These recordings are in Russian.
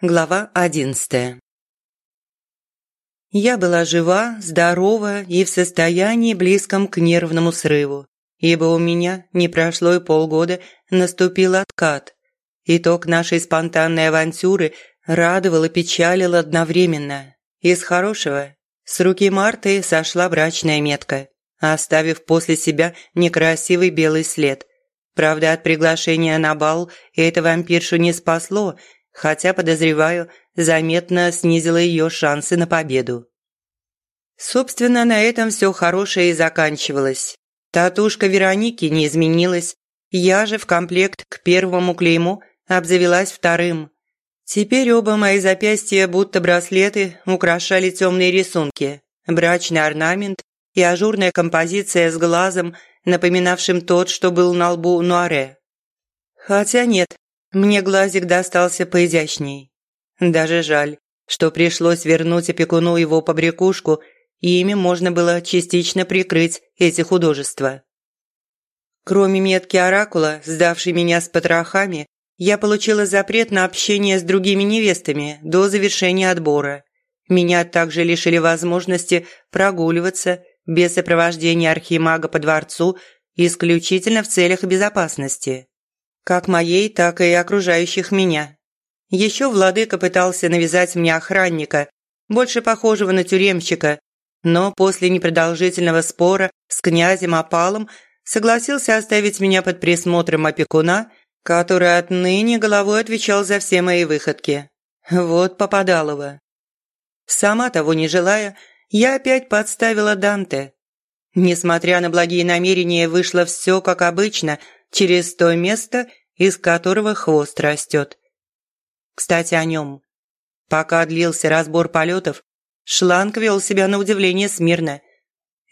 Глава одиннадцатая. Я была жива, здорова и в состоянии близком к нервному срыву, ибо у меня не прошло и полгода, наступил откат. Итог нашей спонтанной авантюры радовал и печалил одновременно. Из хорошего с руки Марты сошла брачная метка, оставив после себя некрасивый белый след. Правда, от приглашения на бал это вампиршу не спасло – хотя, подозреваю, заметно снизила ее шансы на победу. Собственно, на этом все хорошее и заканчивалось. Татушка Вероники не изменилась, я же в комплект к первому клейму обзавелась вторым. Теперь оба мои запястья, будто браслеты, украшали темные рисунки, брачный орнамент и ажурная композиция с глазом, напоминавшим тот, что был на лбу Нуаре. Хотя нет, мне глазик достался поизящней. Даже жаль, что пришлось вернуть опекуну его побрякушку, и ими можно было частично прикрыть эти художества. Кроме метки оракула, сдавшей меня с потрохами, я получила запрет на общение с другими невестами до завершения отбора. Меня также лишили возможности прогуливаться без сопровождения архимага по дворцу исключительно в целях безопасности как моей, так и окружающих меня. Еще владыка пытался навязать мне охранника, больше похожего на тюремщика, но после непродолжительного спора с князем Опалом согласился оставить меня под присмотром опекуна, который отныне головой отвечал за все мои выходки. Вот попадалово. Сама того не желая, я опять подставила Данте. Несмотря на благие намерения, вышло все как обычно, через то место, из которого хвост растет. Кстати, о нем. Пока длился разбор полетов, Шланг вел себя на удивление смирно.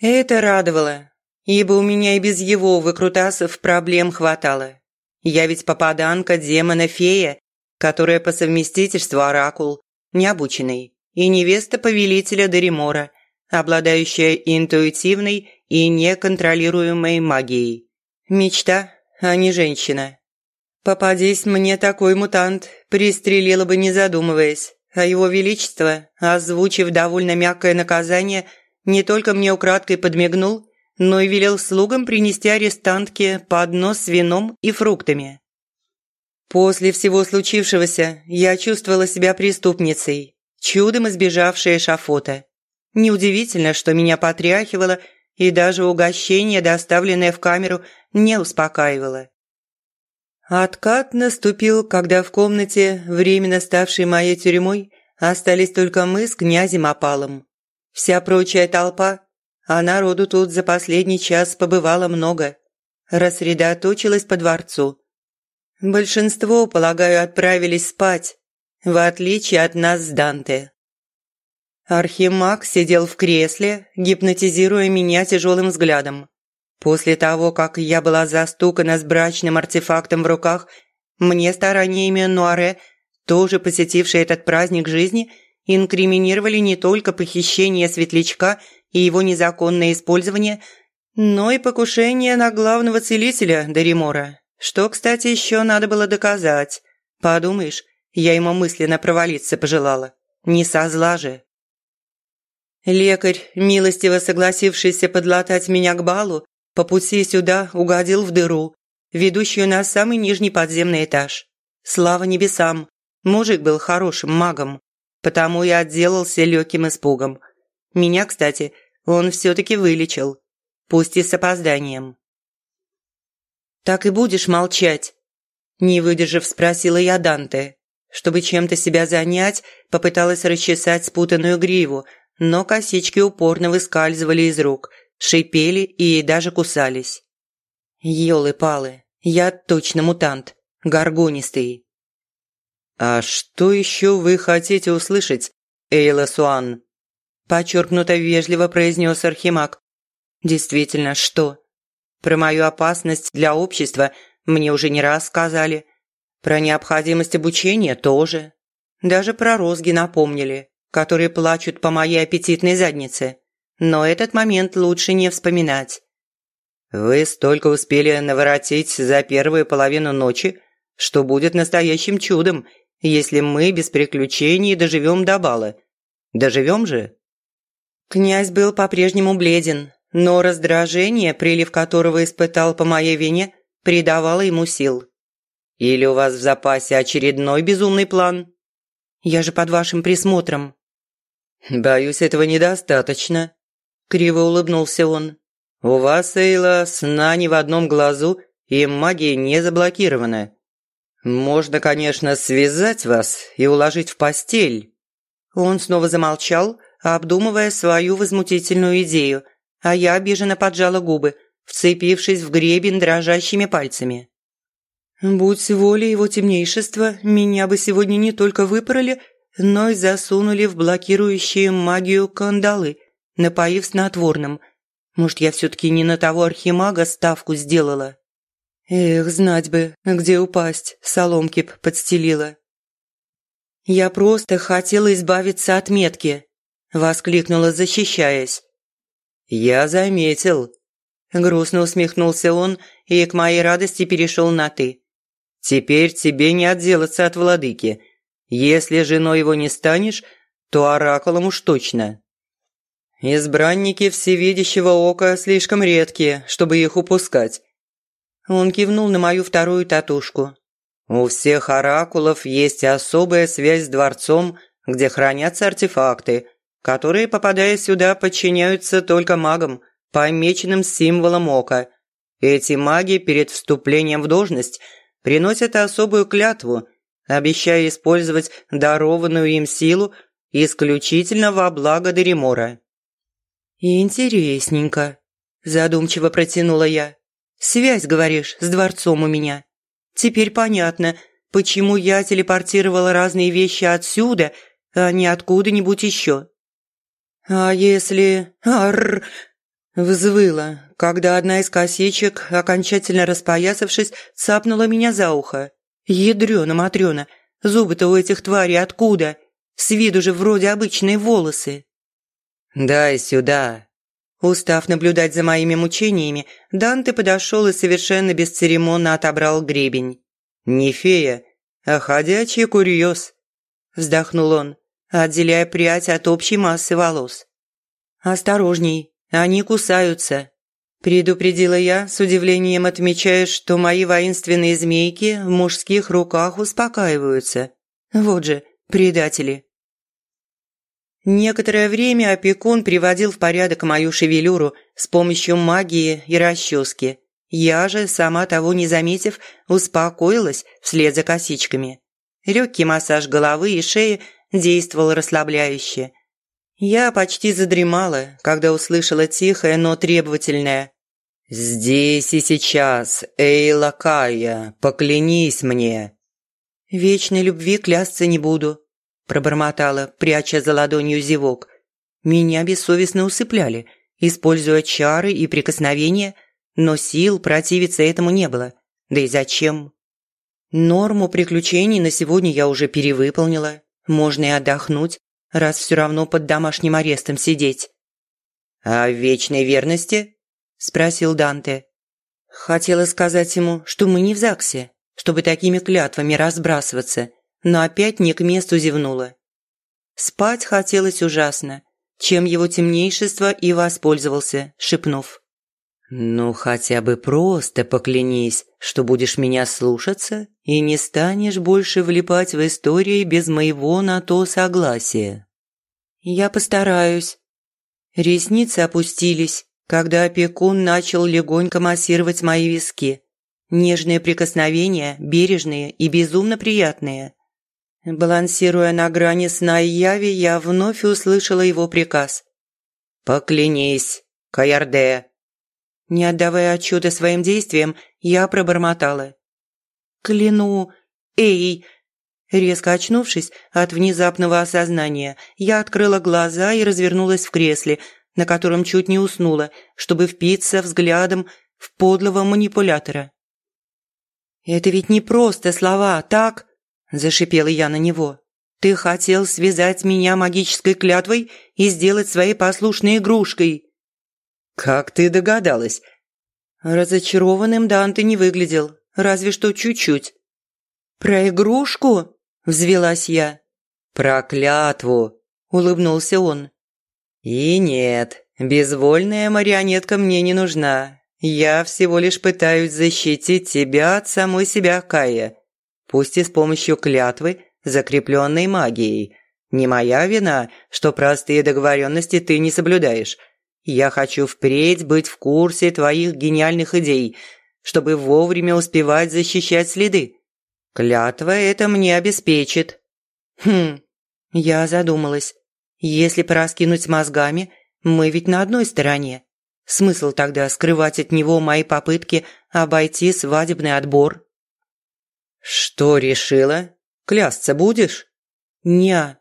Это радовало, ибо у меня и без его выкрутасов проблем хватало. Я ведь попаданка демона-фея, которая по совместительству оракул, необученный, и невеста повелителя Даримора, обладающая интуитивной и неконтролируемой магией. Мечта, а не женщина. Попадись мне такой мутант, пристрелила бы не задумываясь, а его величество, озвучив довольно мягкое наказание, не только мне украдкой подмигнул, но и велел слугам принести арестантке поднос с вином и фруктами. После всего случившегося я чувствовала себя преступницей, чудом избежавшей шафота. Неудивительно, что меня потряхивало, и даже угощение, доставленное в камеру, не успокаивало. Откат наступил, когда в комнате, временно ставшей моей тюрьмой, остались только мы с князем Опалом. Вся прочая толпа, а народу тут за последний час побывало много, рассредоточилась по дворцу. Большинство, полагаю, отправились спать, в отличие от нас с Данте. Архимаг сидел в кресле, гипнотизируя меня тяжелым взглядом. После того, как я была застукана с брачным артефактом в руках, мне стараниями Нуаре, тоже посетившей этот праздник жизни, инкриминировали не только похищение светлячка и его незаконное использование, но и покушение на главного целителя Даримора, что, кстати, еще надо было доказать. Подумаешь, я ему мысленно провалиться пожелала. Не со зла же. Лекарь, милостиво согласившийся подлатать меня к балу, по пути сюда угодил в дыру, ведущую на самый нижний подземный этаж. Слава небесам, мужик был хорошим магом, потому и отделался легким испугом. Меня, кстати, он все-таки вылечил, пусть и с опозданием. «Так и будешь молчать?» Не выдержав, спросила я Данте. Чтобы чем-то себя занять, попыталась расчесать спутанную гриву, но косички упорно выскальзывали из рук – шипели и даже кусались. Ёлы-палы, я точно мутант, горгонистый. «А что еще вы хотите услышать, Эйла Суан?» Подчеркнуто вежливо произнес Архимаг. «Действительно, что? Про мою опасность для общества мне уже не раз сказали. Про необходимость обучения тоже. Даже про розги напомнили, которые плачут по моей аппетитной заднице но этот момент лучше не вспоминать. «Вы столько успели наворотить за первую половину ночи, что будет настоящим чудом, если мы без приключений доживем до бала. Доживем же?» Князь был по-прежнему бледен, но раздражение, прилив которого испытал по моей вине, придавало ему сил. «Или у вас в запасе очередной безумный план?» «Я же под вашим присмотром». «Боюсь, этого недостаточно», – криво улыбнулся он. «У вас, Эйла, сна ни в одном глазу, и магия не заблокирована. Можно, конечно, связать вас и уложить в постель». Он снова замолчал, обдумывая свою возмутительную идею, а я обиженно поджала губы, вцепившись в гребень дрожащими пальцами. «Будь воля его темнейшества, меня бы сегодня не только выпороли, но и засунули в блокирующие магию кандалы, напоив снотворным. Может, я все-таки не на того архимага ставку сделала?» Эх, знать бы, где упасть, соломки б подстелила. «Я просто хотела избавиться от метки», – воскликнула, защищаясь. «Я заметил». Грустно усмехнулся он и к моей радости перешел на «ты». «Теперь тебе не отделаться от владыки. Если женой его не станешь, то оракулом уж точно». «Избранники всевидящего ока слишком редкие, чтобы их упускать». Он кивнул на мою вторую татушку. «У всех оракулов есть особая связь с дворцом, где хранятся артефакты, которые, попадая сюда, подчиняются только магам, помеченным символом ока. Эти маги перед вступлением в должность приносят особую клятву, обещая использовать дарованную им силу исключительно во благо Деримора. «Интересненько», – задумчиво протянула я. «Связь, говоришь, с дворцом у меня. Теперь понятно, почему я телепортировала разные вещи отсюда, а не откуда-нибудь еще». «А если...» Арр! Взвыла, когда одна из косичек, окончательно распоясавшись, цапнула меня за ухо. «Ядрёна, Матрёна, зубы-то у этих тварей откуда? С виду же вроде обычные волосы». «Дай сюда». Устав наблюдать за моими мучениями, Данте подошел и совершенно бесцеремонно отобрал гребень. «Не фея, а ходячий курьез», – вздохнул он отделяя прядь от общей массы волос. «Осторожней, они кусаются», – предупредила я, с удивлением отмечая, что мои воинственные змейки в мужских руках успокаиваются. Вот же, предатели. Некоторое время опекун приводил в порядок мою шевелюру с помощью магии и расчески. Я же, сама того не заметив, успокоилась вслед за косичками. Легкий массаж головы и шеи – действовал расслабляюще. Я почти задремала, когда услышала тихое, но требовательное «Здесь и сейчас, Эйла Кая, поклянись мне!» «Вечной любви клясться не буду», – пробормотала, пряча за ладонью зевок. «Меня бессовестно усыпляли, используя чары и прикосновения, но сил противиться этому не было. Да и зачем?» Норму приключений на сегодня я уже перевыполнила. Можно и отдохнуть, раз все равно под домашним арестом сидеть». «А в вечной верности?» – спросил Данте. Хотела сказать ему, что мы не в ЗАГСе, чтобы такими клятвами разбрасываться, но опять не к месту зевнула. Спать хотелось ужасно, чем его темнейшество и воспользовался, шепнув. «Ну, хотя бы просто поклянись, что будешь меня слушаться и не станешь больше влипать в истории без моего на то согласия». «Я постараюсь». Ресницы опустились, когда опекун начал легонько массировать мои виски. Нежные прикосновения, бережные и безумно приятные. Балансируя на грани сна и яви, я вновь услышала его приказ. «Поклянись, Каярде, не отдавая отчета своим действиям, я пробормотала. «Кляну! Эй!» Резко очнувшись от внезапного осознания, я открыла глаза и развернулась в кресле, на котором чуть не уснула, чтобы впиться взглядом в подлого манипулятора. «Это ведь не просто слова, так?» – зашипела я на него. «Ты хотел связать меня магической клятвой и сделать своей послушной игрушкой. «Как ты догадалась?» Разочарованным Данте не выглядел, разве что чуть-чуть. «Про игрушку?» –– взвелась я. «Проклятву!» – улыбнулся он. «И нет, безвольная марионетка мне не нужна. Я всего лишь пытаюсь защитить тебя от самой себя, Кая. Пусть и с помощью клятвы, закрепленной магией. Не моя вина, что простые договоренности ты не соблюдаешь. Я хочу впредь быть в курсе твоих гениальных идей, чтобы вовремя успевать защищать следы. Клятва это мне обеспечит». «Хм...» Я задумалась. «Если пораскинуть мозгами, мы ведь на одной стороне. Смысл тогда скрывать от него мои попытки обойти свадебный отбор?» «Что решила? Клясться будешь?» «Не,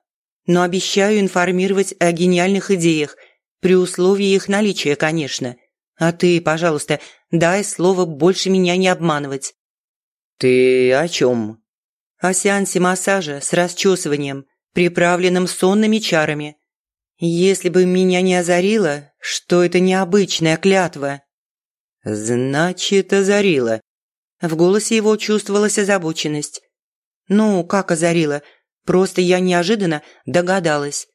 но обещаю информировать о гениальных идеях, при условии их наличия, конечно. А ты, пожалуйста, дай слово больше меня не обманывать». «Ты о чем?» «О сеансе массажа с расчесыванием, приправленным сонными чарами. Если бы меня не озарило, что это необычная клятва». «Значит, озарила». В голосе его чувствовалась озабоченность. «Ну, как озарила? Просто я неожиданно догадалась».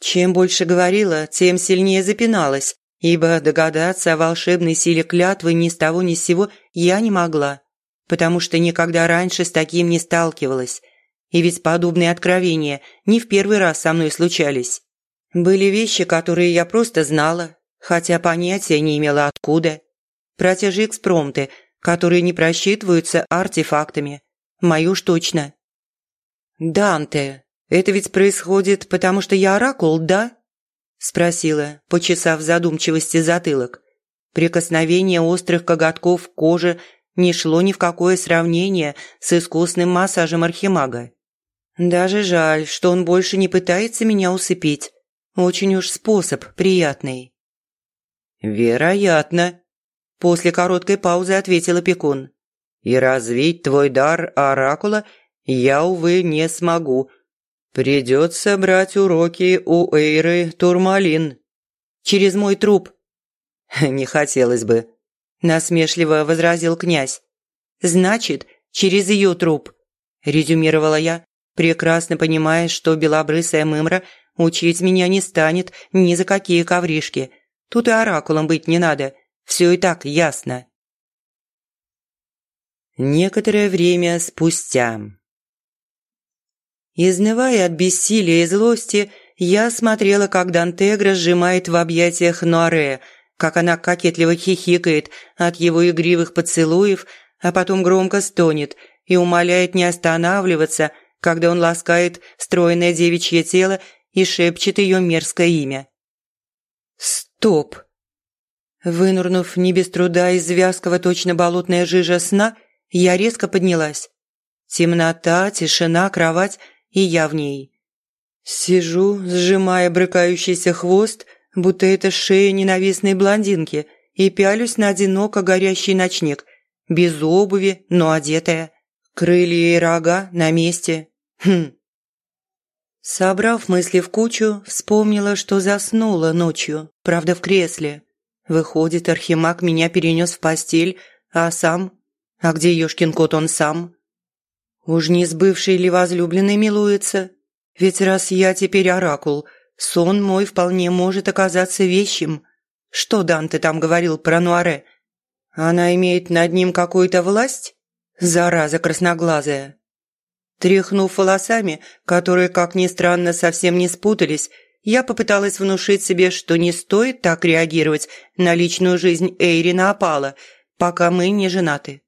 Чем больше говорила, тем сильнее запиналась, ибо догадаться о волшебной силе клятвы ни с того ни с сего я не могла, потому что никогда раньше с таким не сталкивалась. И ведь подобные откровения не в первый раз со мной случались. Были вещи, которые я просто знала, хотя понятия не имела откуда. Про те же экспромты, которые не просчитываются артефактами. Мою уж точно. «Данте, это ведь происходит, потому что я оракул, да?» Спросила, почесав задумчивости затылок. Прикосновение острых коготков к коже не шло ни в какое сравнение с искусным массажем архимага. Даже жаль, что он больше не пытается меня усыпить. Очень уж способ приятный. «Вероятно», – после короткой паузы ответил опекун. «И развить твой дар оракула я, увы, не смогу. Придется брать уроки у Эйры Турмалин». «Через мой труп». «Не хотелось бы», – насмешливо возразил князь. «Значит, через ее труп», – резюмировала я, прекрасно понимая, что белобрысая мымра – Учить меня не станет ни за какие ковришки. Тут и оракулом быть не надо. Все и так ясно. Некоторое время спустя. Изнывая от бессилия и злости, я смотрела, как Дантегра сжимает в объятиях Нуаре, как она кокетливо хихикает от его игривых поцелуев, а потом громко стонет и умоляет не останавливаться, когда он ласкает стройное девичье тело и шепчет ее мерзкое имя. «Стоп!» Вынурнув не без труда из вязкого точно болотная жижа сна, я резко поднялась. Темнота, тишина, кровать, и я в ней. Сижу, сжимая брыкающийся хвост, будто это шея ненавистной блондинки, и пялюсь на одиноко горящий ночник, без обуви, но одетая. Крылья и рога на месте. Хм, Собрав мысли в кучу, вспомнила, что заснула ночью, правда в кресле. Выходит, Архимаг меня перенес в постель, а сам? А где ёшкин кот он сам? Уж не с бывшей ли возлюбленной милуется? Ведь раз я теперь оракул, сон мой вполне может оказаться вещим. Что Данте там говорил про Нуаре? Она имеет над ним какую-то власть? Зараза красноглазая. Тряхнув волосами, которые, как ни странно, совсем не спутались, я попыталась внушить себе, что не стоит так реагировать на личную жизнь Эйрина Апала, пока мы не женаты.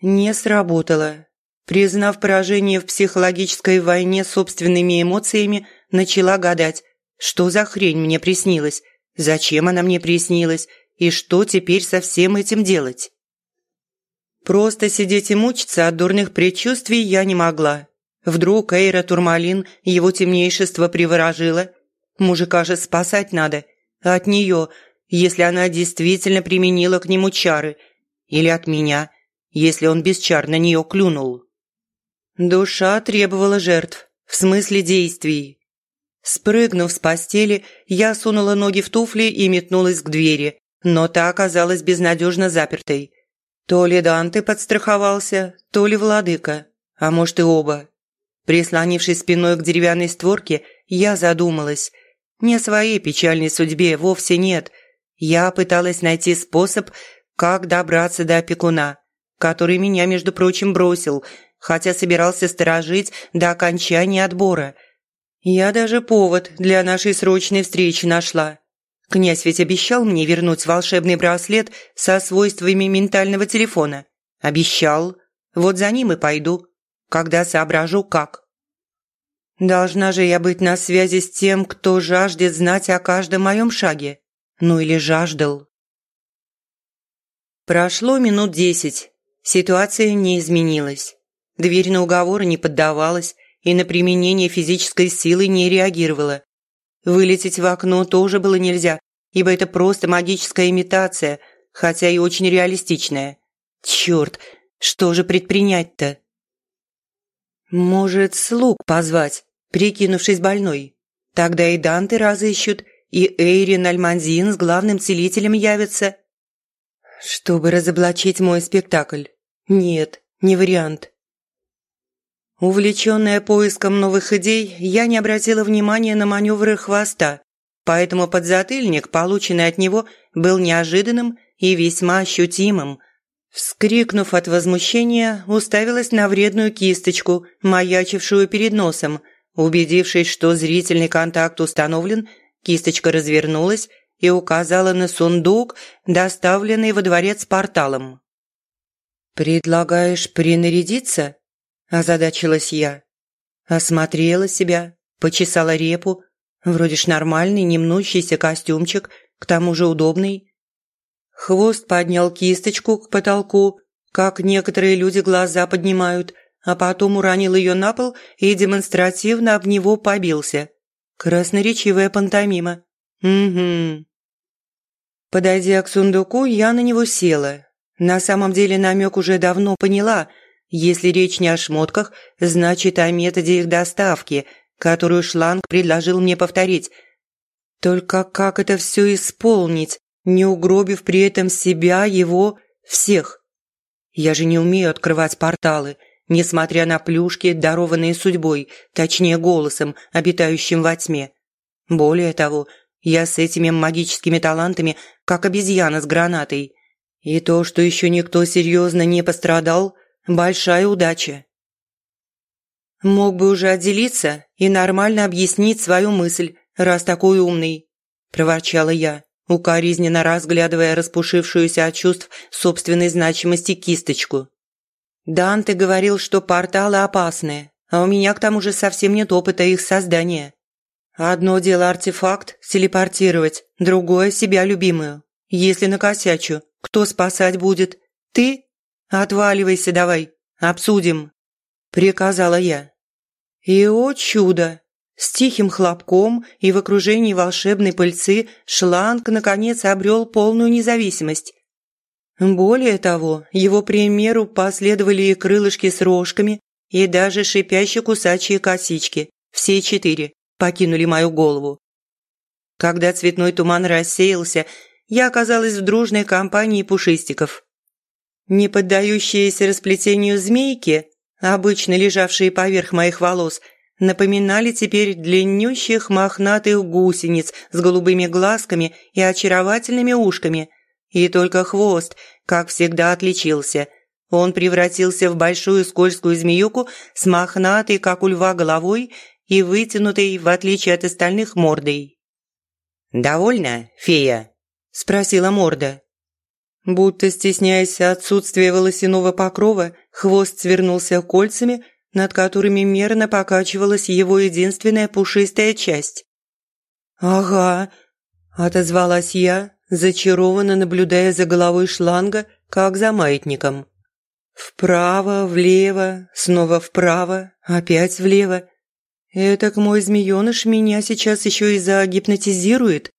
Не сработало. Признав поражение в психологической войне собственными эмоциями, начала гадать, что за хрень мне приснилась, зачем она мне приснилась и что теперь со всем этим делать. Просто сидеть и мучиться от дурных предчувствий я не могла. Вдруг Эйра Турмалин его темнейшество приворожила. Мужика же спасать надо. От нее, если она действительно применила к нему чары. Или от меня, если он без чар на нее клюнул. Душа требовала жертв, в смысле действий. Спрыгнув с постели, я сунула ноги в туфли и метнулась к двери, но та оказалась безнадежно запертой. То ли Данте подстраховался, то ли владыка, а может и оба. Прислонившись спиной к деревянной створке, я задумалась. Не о своей печальной судьбе вовсе нет. Я пыталась найти способ, как добраться до опекуна, который меня, между прочим, бросил, хотя собирался сторожить до окончания отбора. Я даже повод для нашей срочной встречи нашла. Князь ведь обещал мне вернуть волшебный браслет со свойствами ментального телефона. Обещал. Вот за ним и пойду, когда соображу как. Должна же я быть на связи с тем, кто жаждет знать о каждом моем шаге. Ну или жаждал. Прошло минут десять. Ситуация не изменилась. Дверь на уговоры не поддавалась и на применение физической силы не реагировала. Вылететь в окно тоже было нельзя, ибо это просто магическая имитация, хотя и очень реалистичная. Черт, что же предпринять-то? Может, слуг позвать, прикинувшись больной? Тогда и Данте разыщут, и Эйрин Альманзин с главным целителем явятся. Чтобы разоблачить мой спектакль. Нет, не вариант. Увлеченная поиском новых идей, я не обратила внимания на маневры хвоста, поэтому подзатыльник, полученный от него, был неожиданным и весьма ощутимым. Вскрикнув от возмущения, уставилась на вредную кисточку, маячившую перед носом. Убедившись, что зрительный контакт установлен, кисточка развернулась и указала на сундук, доставленный во дворец порталом. «Предлагаешь принарядиться?» – озадачилась я. Осмотрела себя, почесала репу. Вроде ж нормальный, немнущийся костюмчик, к тому же удобный. Хвост поднял кисточку к потолку, как некоторые люди глаза поднимают, а потом уронил ее на пол и демонстративно об него побился. Красноречивая пантомима. Угу. Подойдя к сундуку, я на него села. На самом деле намек уже давно поняла – если речь не о шмотках, значит о методе их доставки, которую Шланг предложил мне повторить. Только как это все исполнить, не угробив при этом себя, его, всех? Я же не умею открывать порталы, несмотря на плюшки, дарованные судьбой, точнее голосом, обитающим во тьме. Более того, я с этими магическими талантами, как обезьяна с гранатой. И то, что еще никто серьезно не пострадал – Большая удача. Мог бы уже отделиться и нормально объяснить свою мысль, раз такой умный, проворчала я, укоризненно разглядывая распушившуюся от чувств собственной значимости кисточку. Данте говорил, что порталы опасны, а у меня к тому же совсем нет опыта их создания. Одно дело артефакт телепортировать, другое себя любимую. Если накосячу, кто спасать будет? Ты «Отваливайся давай, обсудим», – приказала я. И, о чудо! С тихим хлопком и в окружении волшебной пыльцы шланг, наконец, обрел полную независимость. Более того, его примеру последовали и крылышки с рожками, и даже шипящие кусачие косички. Все четыре покинули мою голову. Когда цветной туман рассеялся, я оказалась в дружной компании пушистиков. Не поддающиеся расплетению змейки, обычно лежавшие поверх моих волос, напоминали теперь длиннющих мохнатых гусениц с голубыми глазками и очаровательными ушками. И только хвост, как всегда, отличился. Он превратился в большую скользкую змеюку с мохнатой, как у льва, головой и вытянутой, в отличие от остальных, мордой. «Довольно, фея?» – спросила морда. Будто стесняясь отсутствия волосяного покрова, хвост свернулся кольцами, над которыми мерно покачивалась его единственная пушистая часть. «Ага», – отозвалась я, зачарованно наблюдая за головой шланга, как за маятником. Вправо, влево, снова вправо, опять влево. Этак мой змеёныш меня сейчас еще и загипнотизирует.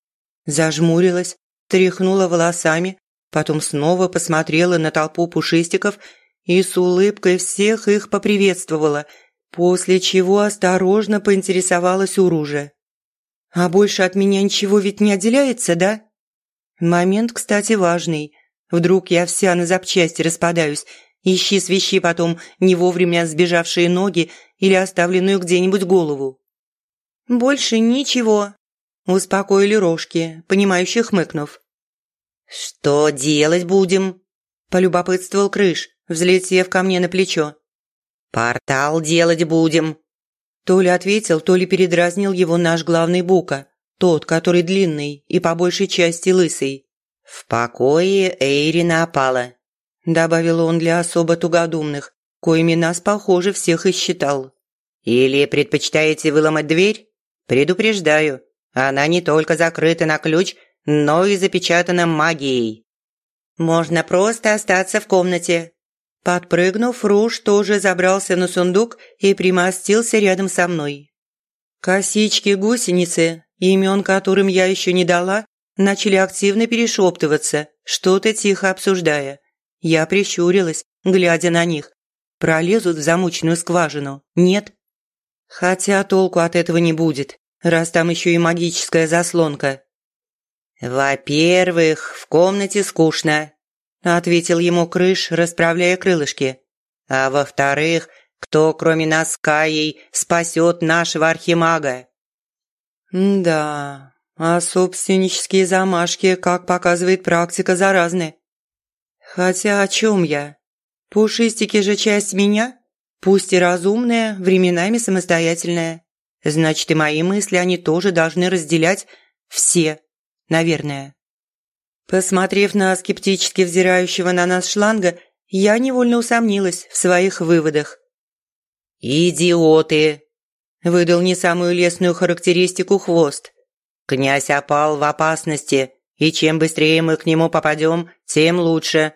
Зажмурилась, тряхнула волосами, Потом снова посмотрела на толпу пушистиков и с улыбкой всех их поприветствовала, после чего осторожно поинтересовалась у Ружа. «А больше от меня ничего ведь не отделяется, да?» Момент, кстати, важный. Вдруг я вся на запчасти распадаюсь, Ищи свищи потом не вовремя сбежавшие ноги или оставленную где-нибудь голову. Больше ничего, успокоили рожки, понимающе хмыкнув. «Что делать будем?» – полюбопытствовал Крыш, взлетев ко мне на плечо. «Портал делать будем», то ли ответил, то ли передразнил его наш главный Бука, тот, который длинный и по большей части лысый. «В покое Эйрина опала», – добавил он для особо тугодумных, коими нас, похоже, всех и считал. «Или предпочитаете выломать дверь? Предупреждаю, она не только закрыта на ключ, но и запечатана магией». «Можно просто остаться в комнате», Подпрыгнув, Руж тоже забрался на сундук и примостился рядом со мной. Косички-гусеницы, имен которым я еще не дала, начали активно перешептываться, что-то тихо обсуждая. Я прищурилась, глядя на них. Пролезут в замученную скважину? Нет? Хотя толку от этого не будет, раз там еще и магическая заслонка. «Во-первых, в комнате скучно», – ответил ему Крыш, расправляя крылышки. «А во-вторых, кто, кроме нас Каей, спасет нашего архимага?» «Да, а собственнические замашки, как показывает практика, заразны. Хотя о чем я? Пушистики же часть меня, пусть и разумная, временами самостоятельная. Значит, и мои мысли они тоже должны разделять все, наверное». Посмотрев на скептически взирающего на нас шланга, я невольно усомнилась в своих выводах. «Идиоты!» – выдал не самую лестную характеристику хвост. «Князь опал в опасности, и чем быстрее мы к нему попадем, тем лучше».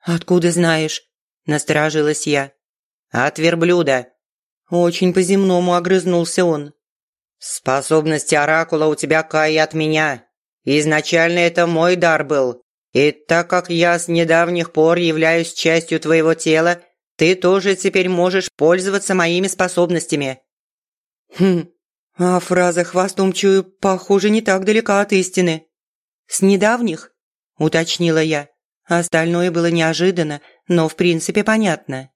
«Откуда знаешь?» – насторожилась я. «От верблюда». Очень по-земному огрызнулся он. «Способности оракула у тебя, Кай, от меня. Изначально это мой дар был. И так как я с недавних пор являюсь частью твоего тела, ты тоже теперь можешь пользоваться моими способностями». «Хм, а фраза «хвостом чую» похоже не так далека от истины». «С недавних?» – уточнила я. Остальное было неожиданно, но в принципе понятно.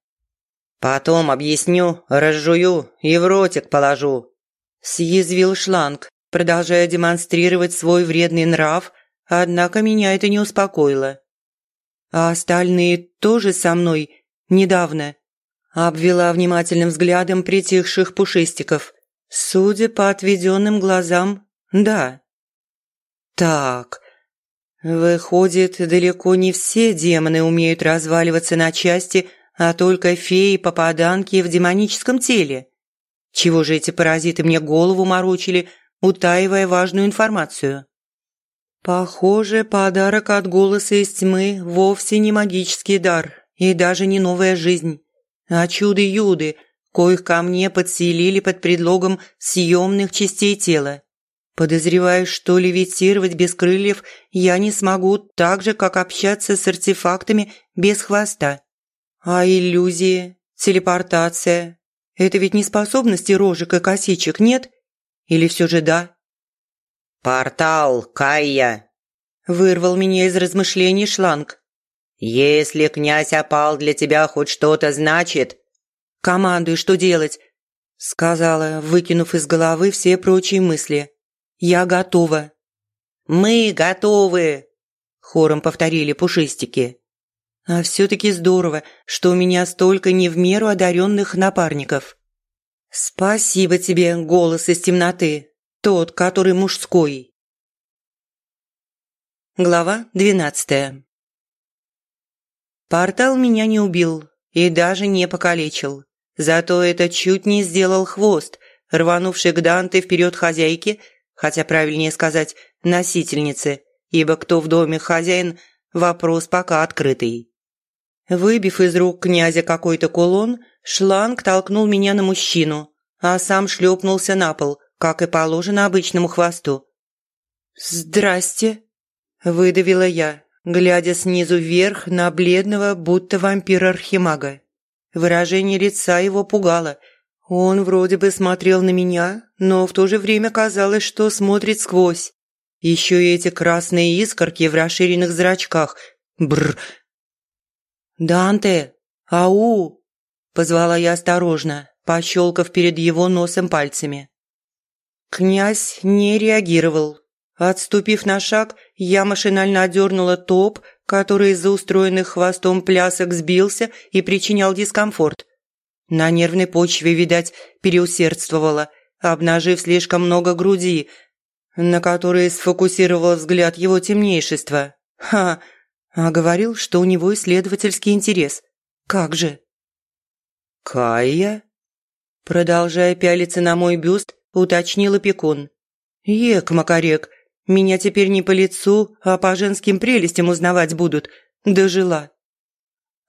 «Потом объясню, разжую и в ротик положу», – съязвил шланг, продолжая демонстрировать свой вредный нрав, однако меня это не успокоило. «А остальные тоже со мной недавно?» Обвела внимательным взглядом притихших пушистиков. Судя по отведенным глазам, да. Так, выходит, далеко не все демоны умеют разваливаться на части, а только феи-попаданки в демоническом теле. Чего же эти паразиты мне голову морочили – утаивая важную информацию. Похоже, подарок от голоса из тьмы вовсе не магический дар и даже не новая жизнь, а чуды-юды, коих ко мне подселили под предлогом съемных частей тела. Подозреваю, что левитировать без крыльев я не смогу так же, как общаться с артефактами без хвоста. А иллюзии, телепортация – это ведь не способности рожек и косичек, нет? Или все же да? «Портал, Кайя!» Вырвал меня из размышлений шланг. «Если князь опал для тебя хоть что-то значит...» «Командуй, что делать?» Сказала, выкинув из головы все прочие мысли. «Я готова». «Мы готовы!» Хором повторили пушистики. А все-таки здорово, что у меня столько не в меру одаренных напарников. «Спасибо тебе, голос из темноты, тот, который мужской». Глава двенадцатая Портал меня не убил и даже не покалечил. Зато это чуть не сделал хвост, рванувший к Данте вперед хозяйки, хотя правильнее сказать носительницы, ибо кто в доме хозяин – вопрос пока открытый. Выбив из рук князя какой-то кулон, шланг толкнул меня на мужчину, а сам шлепнулся на пол, как и положено обычному хвосту. «Здрасте», – выдавила я, глядя снизу вверх на бледного, будто вампира-архимага. Выражение лица его пугало. Он вроде бы смотрел на меня, но в то же время казалось, что смотрит сквозь. Еще и эти красные искорки в расширенных зрачках. Бррр, «Данте!» «Ау!» – позвала я осторожно, пощелкав перед его носом пальцами. Князь не реагировал. Отступив на шаг, я машинально одернула топ, который из-за устроенных хвостом плясок сбился и причинял дискомфорт. На нервной почве, видать, переусердствовала, обнажив слишком много груди, на которые сфокусировал взгляд его темнейшества. Ха! А говорил, что у него исследовательский интерес. Как же? «Кая?» Продолжая пялиться на мой бюст, уточнил опекун. «Ек, Макарек, меня теперь не по лицу, а по женским прелестям узнавать будут. Дожила».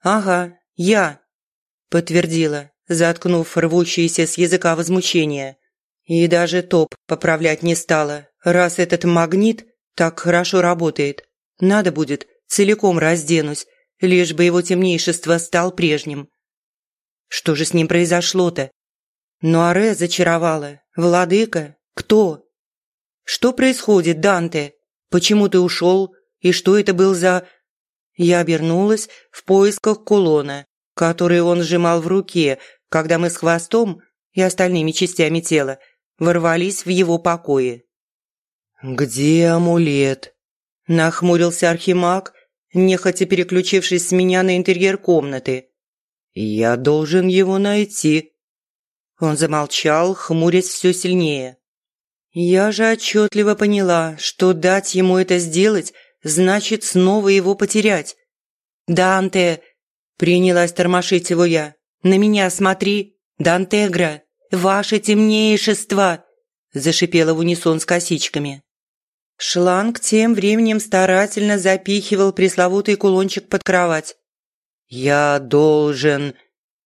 «Ага, я», – подтвердила, заткнув рвущееся с языка возмущение. И даже топ поправлять не стала, раз этот магнит так хорошо работает. Надо будет, целиком разденусь, лишь бы его темнейшество стал прежним. Что же с ним произошло-то? Нуаре зачаровала. Владыка? Кто? Что происходит, Данте? Почему ты ушел? И что это был за... Я обернулась в поисках кулона, который он сжимал в руке, когда мы с хвостом и остальными частями тела ворвались в его покои. «Где амулет?» – нахмурился Архимаг, нехотя переключившись с меня на интерьер комнаты. «Я должен его найти». Он замолчал, хмурясь все сильнее. Я же отчетливо поняла, что дать ему это сделать значит снова его потерять. «Данте!» – принялась тормошить его я. «На меня смотри! Дантегра! Ваше темнейшество!» – зашипела в унисон с косичками. Шланг тем временем старательно запихивал пресловутый кулончик под кровать. «Я должен...»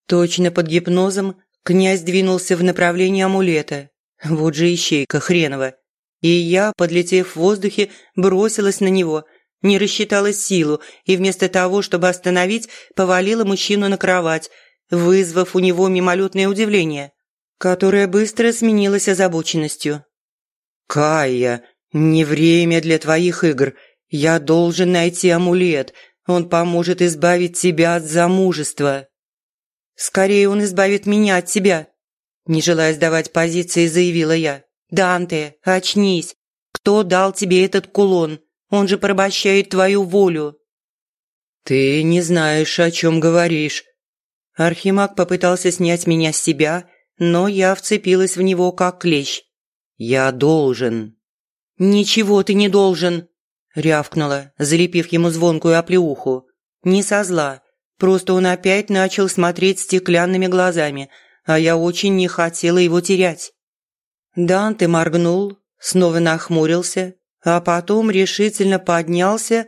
Точно под гипнозом князь двинулся в направлении амулета. Вот же ищейка хренова. И я, подлетев в воздухе, бросилась на него, не рассчитала силу и вместо того, чтобы остановить, повалила мужчину на кровать, вызвав у него мимолетное удивление, которое быстро сменилось озабоченностью. «Кая, не время для твоих игр. Я должен найти амулет. Он поможет избавить тебя от замужества». «Скорее он избавит меня от тебя», не желая сдавать позиции, заявила я. «Данте, очнись! Кто дал тебе этот кулон? Он же порабощает твою волю!» «Ты не знаешь, о чем говоришь». Архимаг попытался снять меня с себя, но я вцепилась в него как клещ. «Я должен». «Ничего ты не должен!» – рявкнула, залепив ему звонкую оплеуху. Не со зла, просто он опять начал смотреть стеклянными глазами – а я очень не хотела его терять. Данте моргнул, снова нахмурился, а потом решительно поднялся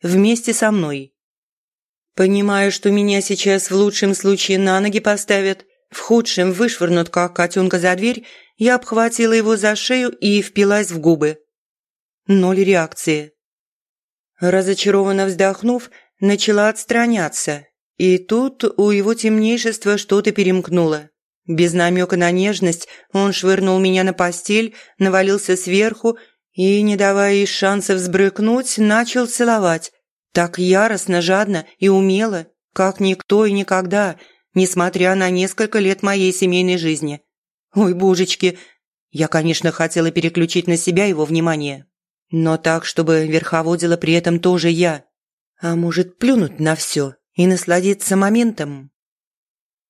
вместе со мной. Понимая, что меня сейчас в лучшем случае на ноги поставят, в худшем вышвырнут, как котенка за дверь, я обхватила его за шею и впилась в губы. Ноль реакции. Разочарованно вздохнув, начала отстраняться, и тут у его темнейшества что-то перемкнуло. Без намека на нежность он швырнул меня на постель, навалился сверху и, не давая ей шанса взбрыкнуть, начал целовать. Так яростно, жадно и умело, как никто и никогда, несмотря на несколько лет моей семейной жизни. Ой, божечки, я, конечно, хотела переключить на себя его внимание, но так, чтобы верховодила при этом тоже я. А может, плюнуть на все и насладиться моментом?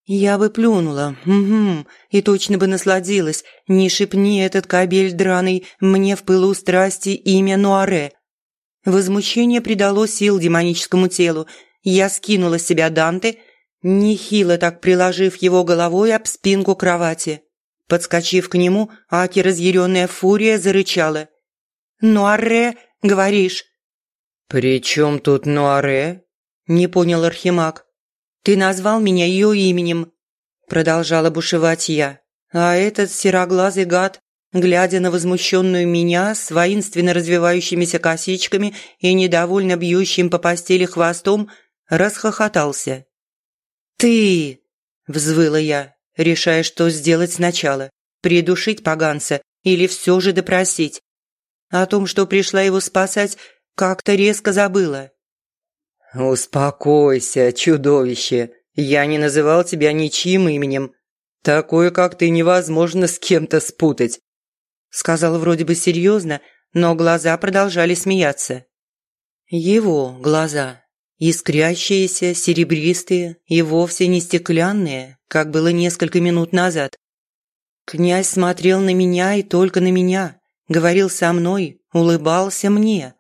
Я бы плюнула, угу, и точно бы насладилась, не шепни этот кабель драный мне в пылу страсти имя Нуаре. Возмущение придало сил демоническому телу. Я скинула с себя Данте, нехило так приложив его головой об спинку кровати. Подскочив к нему, Аки, разъяренная фурия, зарычала. «Нуаре, говоришь?» «При чем тут Нуаре?» – не понял Архимаг. «Ты назвал меня ее именем», – продолжала бушевать я. А этот сероглазый гад, глядя на возмущенную меня с воинственно развивающимися косичками и недовольно бьющим по постели хвостом, расхохотался. «Ты!» – взвыла я, решая, что сделать сначала – придушить поганца или все же допросить. О том, что пришла его спасать, как-то резко забыла. «Успокойся, чудовище. Я не называл тебя ничьим именем. Такое, как ты, невозможно с кем-то спутать. Сказал вроде бы серьезно, но глаза продолжали смеяться. Его глаза, искрящиеся, серебристые и вовсе не стеклянные, как было несколько минут назад. Князь смотрел на меня и только на меня, говорил со мной, улыбался мне.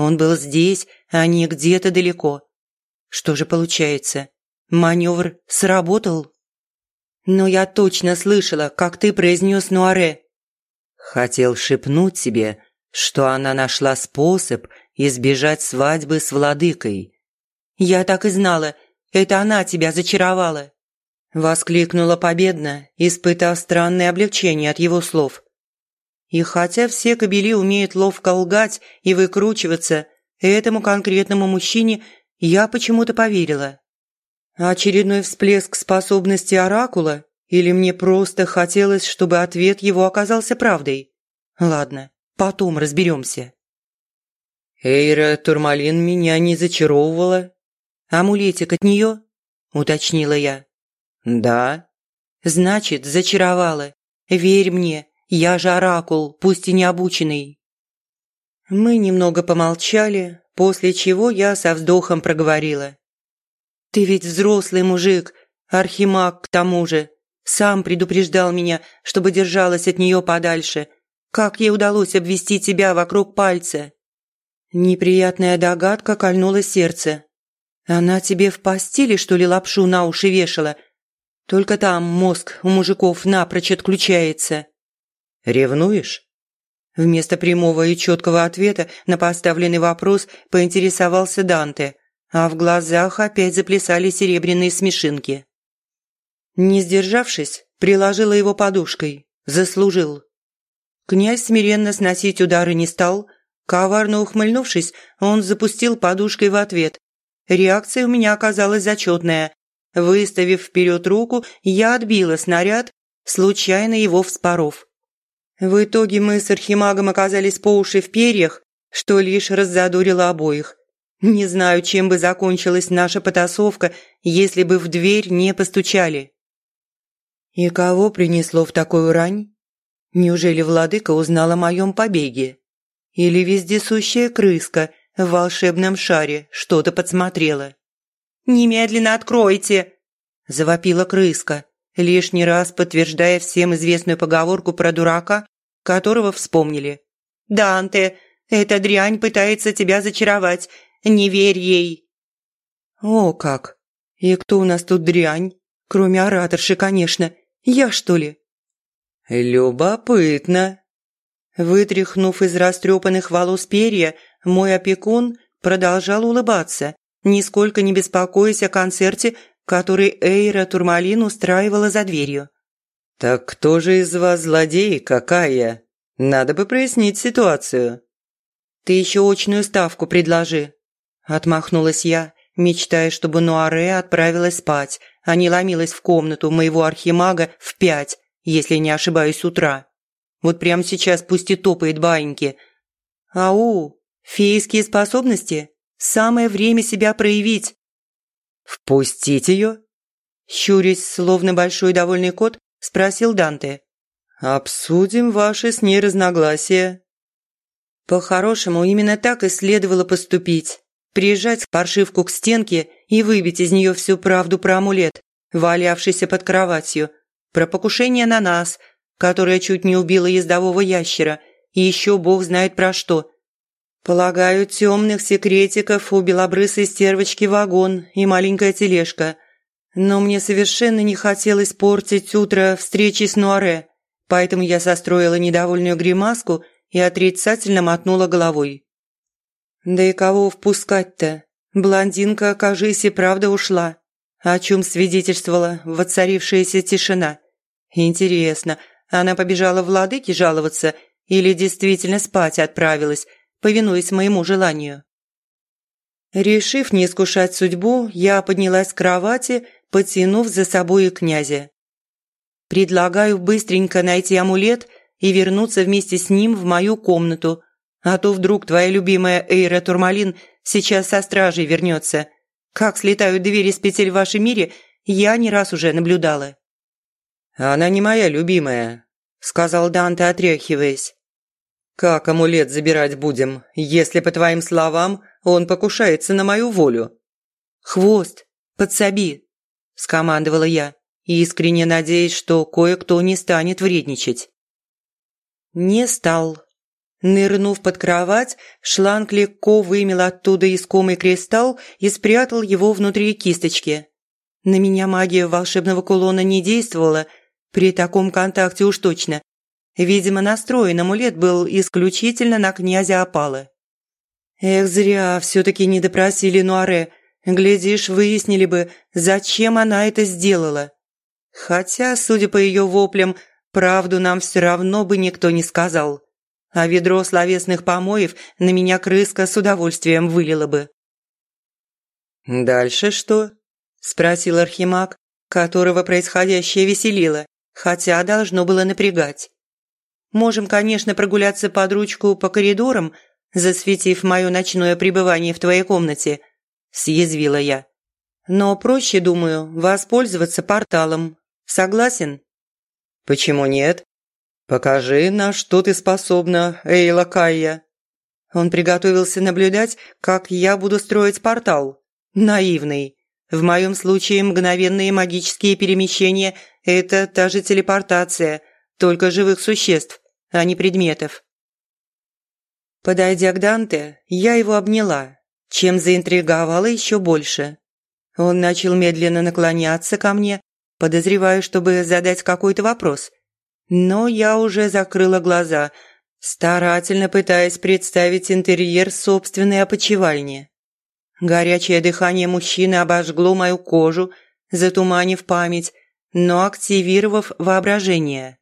Он был здесь, а не где-то далеко. Что же получается? Маневр сработал? Но я точно слышала, как ты произнес Нуаре. Хотел шепнуть себе, что она нашла способ избежать свадьбы с владыкой. Я так и знала, это она тебя зачаровала. Воскликнула победно, испытав странное облегчение от его слов. И хотя все кобели умеют ловко лгать и выкручиваться, этому конкретному мужчине я почему-то поверила. Очередной всплеск способности оракула или мне просто хотелось, чтобы ответ его оказался правдой? Ладно, потом разберемся. Эйра Турмалин меня не зачаровывала. Амулетик от нее? Уточнила я. Да. Значит, зачаровала. Верь мне, я же оракул, пусть и не обученный. Мы немного помолчали, после чего я со вздохом проговорила. «Ты ведь взрослый мужик, архимаг к тому же. Сам предупреждал меня, чтобы держалась от нее подальше. Как ей удалось обвести тебя вокруг пальца?» Неприятная догадка кольнула сердце. «Она тебе в постели, что ли, лапшу на уши вешала? Только там мозг у мужиков напрочь отключается». «Ревнуешь?» Вместо прямого и четкого ответа на поставленный вопрос поинтересовался Данте, а в глазах опять заплясали серебряные смешинки. Не сдержавшись, приложила его подушкой. Заслужил. Князь смиренно сносить удары не стал. Коварно ухмыльнувшись, он запустил подушкой в ответ. Реакция у меня оказалась зачетная. Выставив вперед руку, я отбила снаряд, случайно его вспоров. В итоге мы с Архимагом оказались по уши в перьях, что лишь раззадорило обоих. Не знаю, чем бы закончилась наша потасовка, если бы в дверь не постучали. И кого принесло в такую рань? Неужели владыка узнал о моем побеге? Или вездесущая крыска в волшебном шаре что-то подсмотрела? «Немедленно откройте!» – завопила крыска, лишний раз подтверждая всем известную поговорку про дурака, которого вспомнили. «Данте, эта дрянь пытается тебя зачаровать. Не верь ей!» «О как! И кто у нас тут дрянь? Кроме ораторши, конечно. Я, что ли?» «Любопытно!» Вытряхнув из растрепанных волос перья, мой опекун продолжал улыбаться, нисколько не беспокоясь о концерте, который Эйра Турмалин устраивала за дверью. «Так кто же из вас злодей, какая? Надо бы прояснить ситуацию». «Ты еще очную ставку предложи», – отмахнулась я, мечтая, чтобы Нуаре отправилась спать, а не ломилась в комнату моего архимага в пять, если не ошибаюсь, утра. Вот прямо сейчас пусть и топает баиньки. Ау, фейские способности? Самое время себя проявить. «Впустить ее?» Щурясь, словно большой довольный кот, спросил Данте. «Обсудим ваши с ней разногласия». По-хорошему, именно так и следовало поступить. Приезжать паршивку к стенке и выбить из нее всю правду про амулет, валявшийся под кроватью, про покушение на нас, которое чуть не убило ездового ящера, и еще бог знает про что. Полагаю, темных секретиков у белобрысой стервочки вагон и маленькая тележка – но мне совершенно не хотелось портить утро встречи с Нуаре, поэтому я состроила недовольную гримаску и отрицательно мотнула головой. «Да и кого впускать-то? Блондинка, кажись, и правда ушла, о чем свидетельствовала воцарившаяся тишина. Интересно, она побежала владыке жаловаться или действительно спать отправилась, повинуясь моему желанию?» Решив не искушать судьбу, я поднялась с кровати потянув за собой князя. «Предлагаю быстренько найти амулет и вернуться вместе с ним в мою комнату, а то вдруг твоя любимая Эйра Турмалин сейчас со стражей вернется. Как слетают двери с петель в вашем мире, я не раз уже наблюдала». «Она не моя любимая», – сказал Данте, отряхиваясь. «Как амулет забирать будем, если, по твоим словам, он покушается на мою волю?» «Хвост, подсоби», – скомандовала я, искренне надеясь, что кое-кто не станет вредничать. Не стал. Нырнув под кровать, шланг легко вымел оттуда искомый кристалл и спрятал его внутри кисточки. На меня магия волшебного кулона не действовала, при таком контакте уж точно. Видимо, настроен амулет был исключительно на князя опалы. Эх, зря все-таки не допросили Нуаре. Глядишь, выяснили бы, зачем она это сделала. Хотя, судя по ее воплям, правду нам все равно бы никто не сказал. А ведро словесных помоев на меня крыска с удовольствием вылила бы. «Дальше что?» – спросил Архимаг, которого происходящее веселило, хотя должно было напрягать. «Можем, конечно, прогуляться под ручку по коридорам, засветив мое ночное пребывание в твоей комнате», – съязвила я. «Но проще, думаю, воспользоваться порталом, Согласен?» «Почему нет? Покажи, на что ты способна, Эйла Кайя». Он приготовился наблюдать, как я буду строить портал. Наивный. В моем случае мгновенные магические перемещения – это та же телепортация, только живых существ, а не предметов. Подойдя к Данте, я его обняла, чем заинтриговала еще больше. Он начал медленно наклоняться ко мне, подозреваю, чтобы задать какой-то вопрос. Но я уже закрыла глаза, старательно пытаясь представить интерьер собственной опочивальни. Горячее дыхание мужчины обожгло мою кожу, затуманив память, но активировав воображение.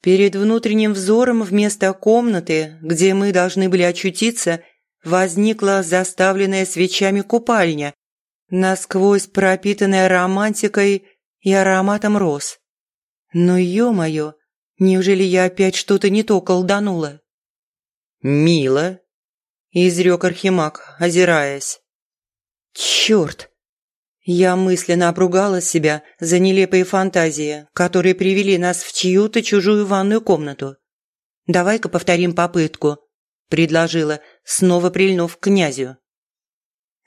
Перед внутренним взором вместо комнаты, где мы должны были очутиться, возникла заставленная свечами купальня, насквозь пропитанная романтикой и ароматом роз. Но, ё-моё, неужели я опять что-то не то колданула? «Мило», – изрёк Архимаг, озираясь. «Чёрт!» Я мысленно обругала себя за нелепые фантазии, которые привели нас в чью-то чужую ванную комнату. «Давай-ка повторим попытку», – предложила, снова прильнув к князю.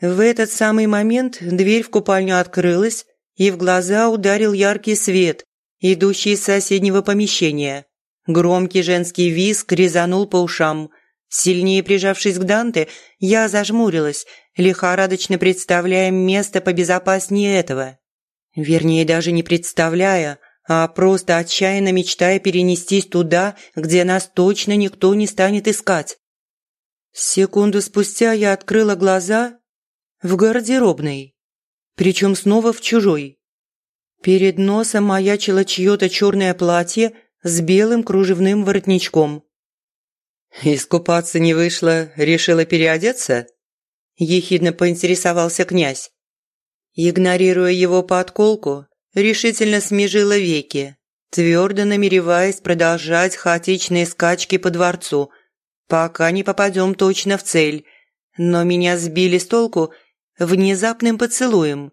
В этот самый момент дверь в купальню открылась, и в глаза ударил яркий свет, идущий из соседнего помещения. Громкий женский визг резанул по ушам. Сильнее прижавшись к Данте, я зажмурилась, лихорадочно представляя место побезопаснее этого. Вернее, даже не представляя, а просто отчаянно мечтая перенестись туда, где нас точно никто не станет искать. Секунду спустя я открыла глаза в гардеробной причем снова в чужой. Перед носом маячило чье-то черное платье с белым кружевным воротничком. «Искупаться не вышло, решила переодеться?» – ехидно поинтересовался князь. Игнорируя его подколку, решительно смежила веки, твердо намереваясь продолжать хаотичные скачки по дворцу, пока не попадем точно в цель. Но меня сбили с толку внезапным поцелуем,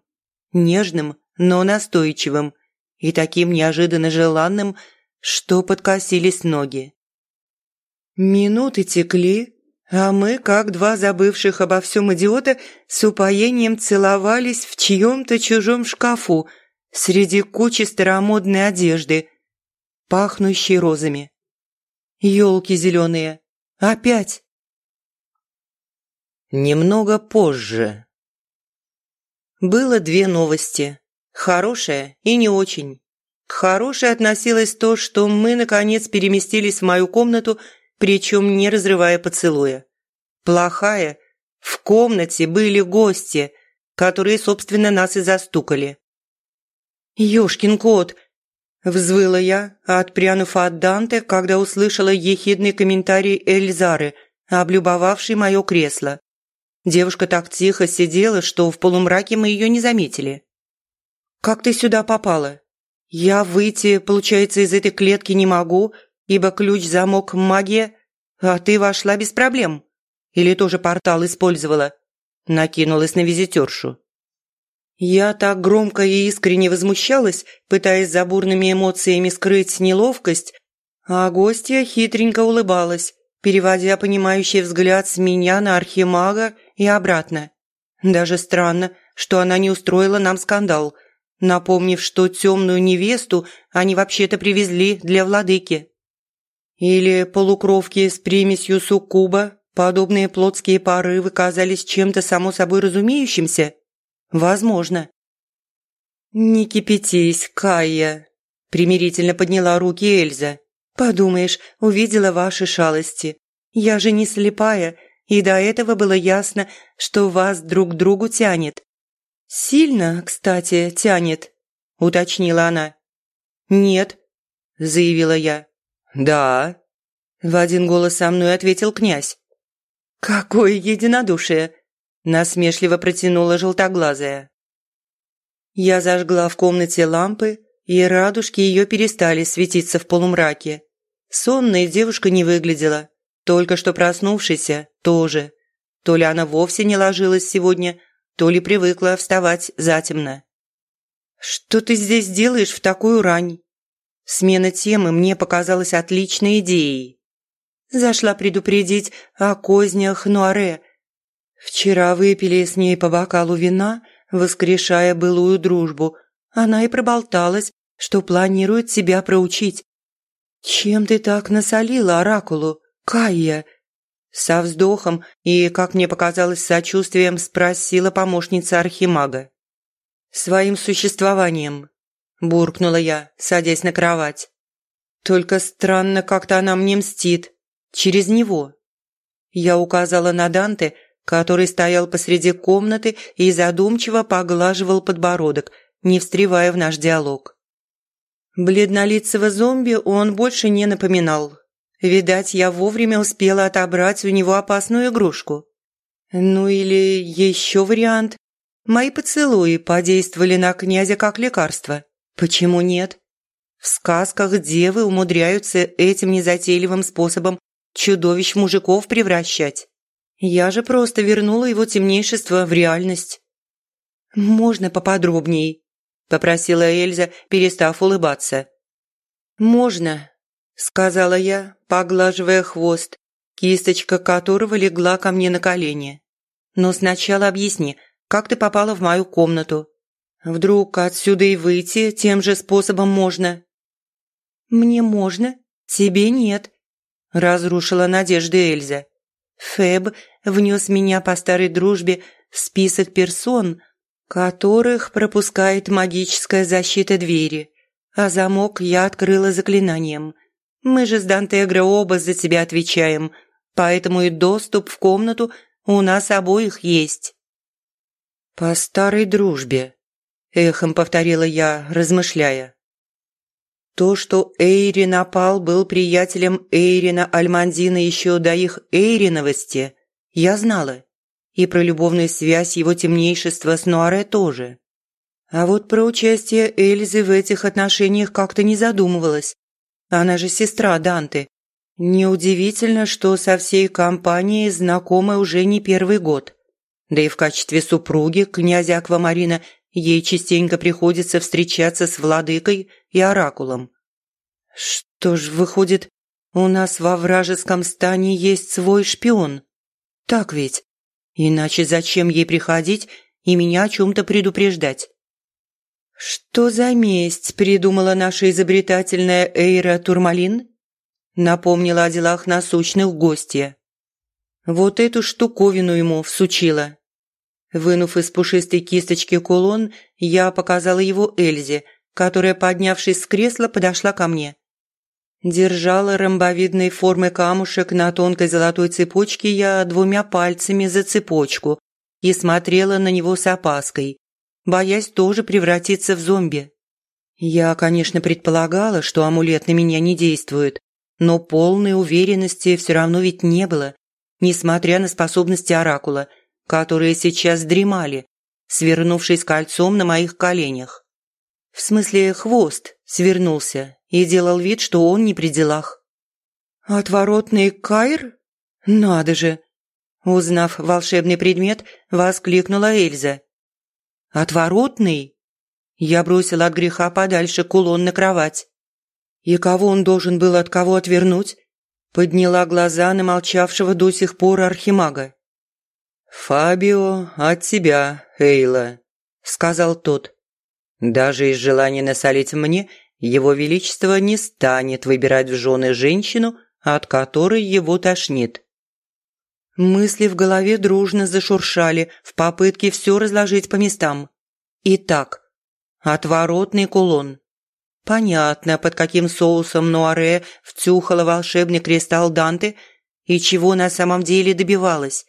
нежным, но настойчивым и таким неожиданно желанным, что подкосились ноги. Минуты текли, а мы, как два забывших обо всем идиота, с упоением целовались в чьем-то чужом шкафу среди кучи старомодной одежды, пахнущей розами. Ёлки зеленые. Опять. Немного позже. Было две новости. Хорошая и не очень. К хорошей относилось то, что мы, наконец, переместились в мою комнату, причем не разрывая поцелуя. Плохая – в комнате были гости, которые, собственно, нас и застукали. «Ёшкин кот!» – взвыла я, отпрянув от Данте, когда услышала ехидный комментарий Эльзары, облюбовавший мое кресло. Девушка так тихо сидела, что в полумраке мы ее не заметили. «Как ты сюда попала? Я выйти, получается, из этой клетки не могу, ибо ключ-замок магия, а ты вошла без проблем. Или тоже портал использовала?» Накинулась на визитершу. Я так громко и искренне возмущалась, пытаясь за бурными эмоциями скрыть неловкость, а гостья хитренько улыбалась, переводя понимающий взгляд с меня на архимага и обратно. Даже странно, что она не устроила нам скандал, напомнив, что темную невесту они вообще-то привезли для владыки. Или полукровки с примесью суккуба, подобные плотские порывы казались чем-то само собой разумеющимся – Возможно. «Не кипятись, Кая», – примирительно подняла руки Эльза. «Подумаешь, увидела ваши шалости. Я же не слепая, и до этого было ясно, что вас друг к другу тянет. Сильно, кстати, тянет», – уточнила она. «Нет», – заявила я. «Да», – в один голос со мной ответил князь. «Какое единодушие!» насмешливо протянула желтоглазая. Я зажгла в комнате лампы, и радужки ее перестали светиться в полумраке. Сонная девушка не выглядела, только что проснувшаяся тоже. То ли она вовсе не ложилась сегодня, то ли привыкла вставать затемно. «Что ты здесь делаешь в такую рань?» Смена темы мне показалась отличной идеей. Зашла предупредить о кознях Нуаре Вчера выпили с ней по бокалу вина, воскрешая былую дружбу. Она и проболталась, что планирует себя проучить. «Чем ты так насолила Оракулу, Кайя?» Со вздохом и, как мне показалось, сочувствием спросила помощница Архимага. «Своим существованием», – буркнула я, садясь на кровать. «Только странно как-то она мне мстит. Через него». Я указала на Данте – который стоял посреди комнаты и задумчиво поглаживал подбородок, не встревая в наш диалог. Бледнолицего зомби он больше не напоминал. Видать, я вовремя успела отобрать у него опасную игрушку. Ну или еще вариант. Мои поцелуи подействовали на князя как лекарство. Почему нет? В сказках девы умудряются этим незатейливым способом чудовищ мужиков превращать. Я же просто вернула его темнейшество в реальность. «Можно поподробней?» – попросила Эльза, перестав улыбаться. «Можно», – сказала я, поглаживая хвост, кисточка которого легла ко мне на колени. «Но сначала объясни, как ты попала в мою комнату? Вдруг отсюда и выйти тем же способом можно?» «Мне можно, тебе нет», – разрушила надежды Эльза. Фэб внес меня по старой дружбе в список персон, которых пропускает магическая защита двери, а замок я открыла заклинанием. Мы же с Дантегро оба за тебя отвечаем, поэтому и доступ в комнату у нас обоих есть». «По старой дружбе», – эхом повторила я, размышляя. То, что Эйри напал, был приятелем Эйрина Альмандина еще до их Эйриновости, я знала. И про любовную связь его темнейшества с Нуаре тоже. А вот про участие Эльзы в этих отношениях как-то не задумывалась. Она же сестра Данты. Неудивительно, что со всей компанией знакомы уже не первый год. Да и в качестве супруги князя Аквамарина ей частенько приходится встречаться с владыкой и оракулом. Что ж, выходит, у нас во вражеском стане есть свой шпион? Так ведь? Иначе зачем ей приходить и меня о чем-то предупреждать? Что за месть придумала наша изобретательная Эйра Турмалин? Напомнила о делах насущных гостья. Вот эту штуковину ему всучила. Вынув из пушистой кисточки кулон, я показала его Эльзе, которая, поднявшись с кресла, подошла ко мне. Держала ромбовидной формы камушек на тонкой золотой цепочке я двумя пальцами за цепочку и смотрела на него с опаской, боясь тоже превратиться в зомби. Я, конечно, предполагала, что амулет на меня не действует, но полной уверенности все равно ведь не было, несмотря на способности оракула – которые сейчас дремали, свернувшись кольцом на моих коленях. В смысле, хвост свернулся и делал вид, что он не при делах. «Отворотный кайр? Надо же!» Узнав волшебный предмет, воскликнула Эльза. Отворотный? Я бросила от греха подальше кулон на кровать. И кого он должен был от кого отвернуть? Подняла глаза на молчавшего до сих пор архимага. «Фабио от тебя, Эйла», – сказал тот. «Даже из желания насолить мне, его величество не станет выбирать в жены женщину, от которой его тошнит». Мысли в голове дружно зашуршали в попытке все разложить по местам. Итак, отворотный кулон. Понятно, под каким соусом Нуаре втюхала волшебный кристалл Данте и чего на самом деле добивалась.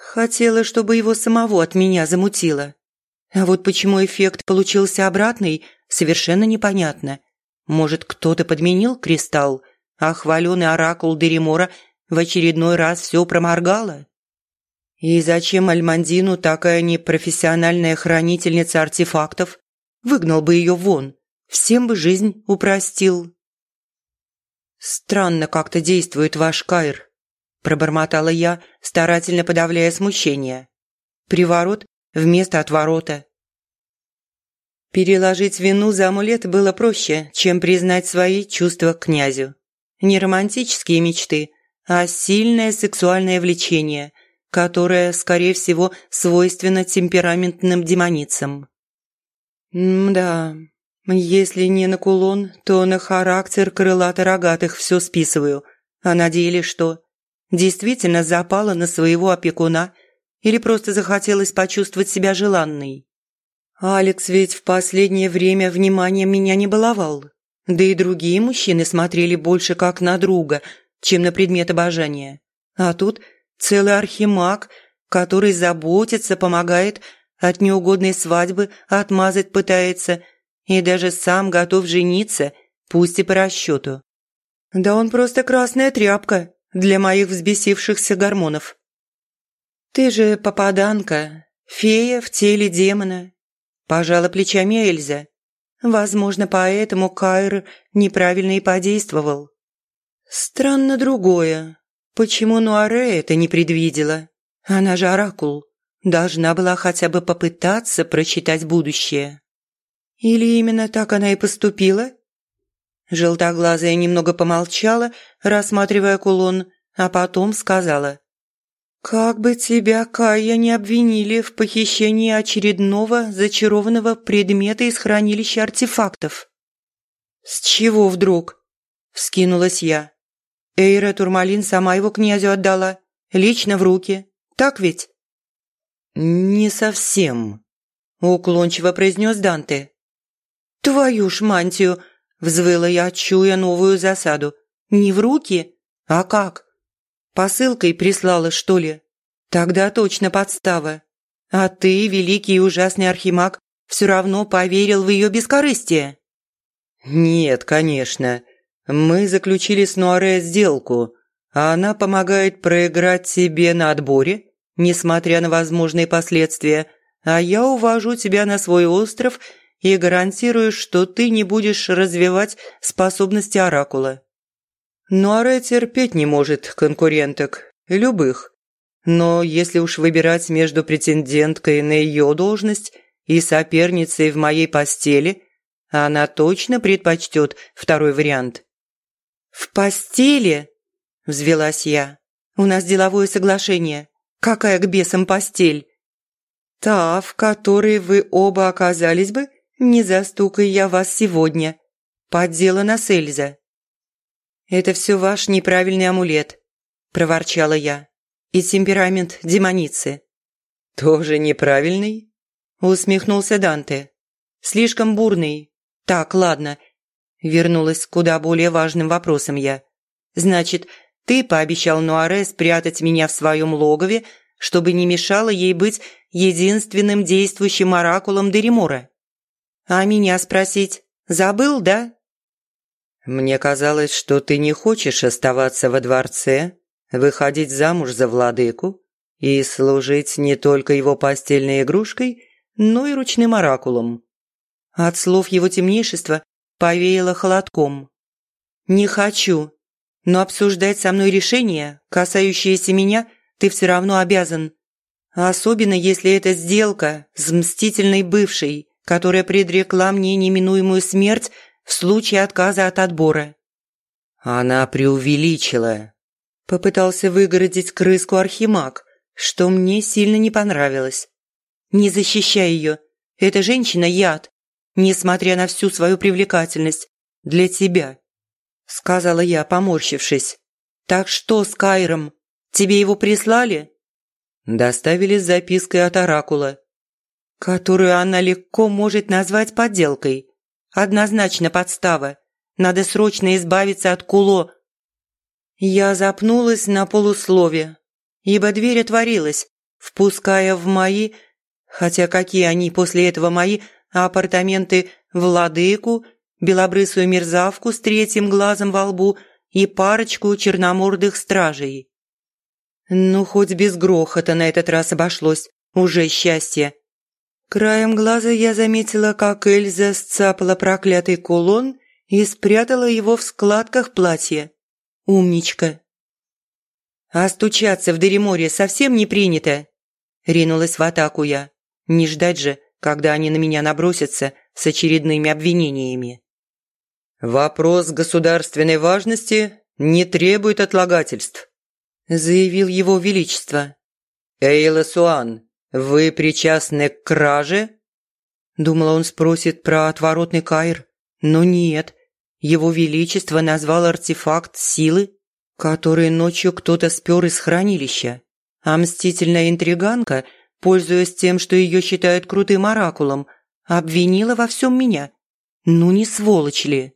Хотела, чтобы его самого от меня замутило. А вот почему эффект получился обратный, совершенно непонятно. Может, кто-то подменил кристалл, а хваленый оракул Деримора в очередной раз все проморгала? И зачем Альмандину такая непрофессиональная хранительница артефактов? Выгнал бы ее вон, всем бы жизнь упростил. Странно как-то действует ваш Кайр, пробормотала я, старательно подавляя смущение. Приворот вместо отворота. Переложить вину за амулет было проще, чем признать свои чувства к князю. Не романтические мечты, а сильное сексуальное влечение, которое, скорее всего, свойственно темпераментным демоницам. да если не на кулон, то на характер крылато-рогатых все списываю. А на деле что? Действительно запала на своего опекуна или просто захотелось почувствовать себя желанной? Алекс ведь в последнее время вниманием меня не баловал. Да и другие мужчины смотрели больше как на друга, чем на предмет обожания. А тут целый архимаг, который заботится, помогает, от неугодной свадьбы отмазать пытается и даже сам готов жениться, пусть и по расчету. Да он просто красная тряпка для моих взбесившихся гормонов. «Ты же попаданка, фея в теле демона», – пожала плечами Эльза. Возможно, поэтому Кайр неправильно и подействовал. Странно другое. Почему Нуаре это не предвидела? Она же оракул. Должна была хотя бы попытаться прочитать будущее. Или именно так она и поступила? Желтоглазая немного помолчала, рассматривая кулон, а потом сказала. «Как бы тебя, Кая, не обвинили в похищении очередного зачарованного предмета из хранилища артефактов». «С чего вдруг?» – вскинулась я. Эйра Турмалин сама его князю отдала, лично в руки. Так ведь?» «Не совсем», – уклончиво произнес Данте. «Твою ж мантию!» – взвыла я, чуя новую засаду. «Не в руки? А как? Посылкой прислала, что ли? Тогда точно подстава. А ты, великий и ужасный архимаг, все равно поверил в ее бескорыстие». «Нет, конечно. Мы заключили с Нуаре сделку, а она помогает проиграть себе на отборе, несмотря на возможные последствия, а я увожу тебя на свой остров и гарантирую, что ты не будешь развивать способности Оракула. Нуаре терпеть не может конкуренток, любых. Но если уж выбирать между претенденткой на ее должность и соперницей в моей постели, она точно предпочтет второй вариант. «В постели?» – взвелась я. «У нас деловое соглашение. Какая к бесам постель?» «Та, в которой вы оба оказались бы, не застукай я вас сегодня. Подделана с Эльза». «Это все ваш неправильный амулет», – проворчала я. «И темперамент демоницы». «Тоже неправильный?» – усмехнулся Данте. «Слишком бурный. Так, ладно, Вернулась к куда более важным вопросам я. «Значит, ты пообещал Нуаре спрятать меня в своем логове, чтобы не мешало ей быть единственным действующим оракулом Деримора? А меня спросить забыл, да?» «Мне казалось, что ты не хочешь оставаться во дворце, выходить замуж за владыку и служить не только его постельной игрушкой, но и ручным оракулом». От слов его темнейшества повеяло холодком. «Не хочу, но обсуждать со мной решение, касающееся меня, ты все равно обязан. Особенно если это сделка с мстительной бывшей, которая предрекла мне неминуемую смерть в случае отказа от отбора. Она преувеличила. Попытался выгородить крыску Архимаг, что мне сильно не понравилось. Не защищай ее. Эта женщина – яд, несмотря на всю свою привлекательность, для тебя. Сказала я, поморщившись. Так что с Кайром? Тебе его прислали? Доставили с запиской от Оракула. Которую она легко может назвать подделкой. Однозначно подстава. Надо срочно избавиться от Куло. Я запнулась на полуслове, ибо дверь отворилась, впуская в мои, хотя какие они после этого мои, апартаменты владыку, белобрысую мерзавку с третьим глазом во лбу и парочку черномордых стражей. Ну, хоть без грохота на этот раз обошлось, уже счастье. Краем глаза я заметила, как Эльза сцапала проклятый кулон и спрятала его в складках платья. Умничка. А стучаться в Дереморе совсем не принято. Ринулась в атаку я. Не ждать же, когда они на меня набросятся с очередными обвинениями. «Вопрос государственной важности не требует отлагательств», заявил его величество. «Эйла Суан, вы причастны к краже?» Думала, он спросит про отворотный кайр, но нет. Его Величество назвал артефакт силы, который ночью кто-то спер из хранилища. А мстительная интриганка, пользуясь тем, что ее считают крутым оракулом, обвинила во всем меня. Ну не сволочь ли?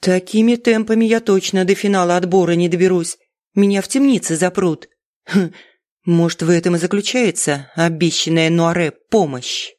Такими темпами я точно до финала отбора не доберусь. Меня в темнице запрут. Хм, может, в этом и заключается обещанная Нуаре помощь?